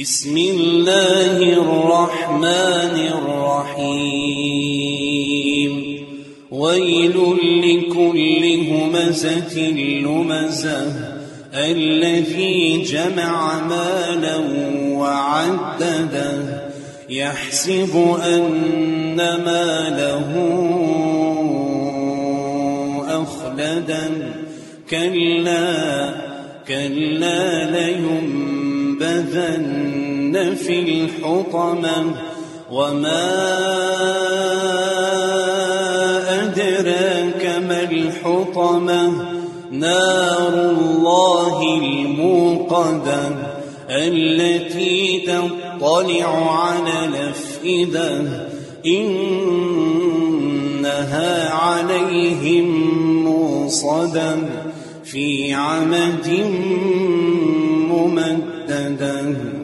بسم الله الرحمن الرحيم. ويل لكل همزة لمزة الذي جمع مالا وعدده يحسب أن ماله أخلدا. كلا كلا لينبذن في الحطمة وما أدراك ما الحطمة؟ نار الله الموقدة التي تطلع على الأفئدة إنها عليهم موصدة في عمد ممدده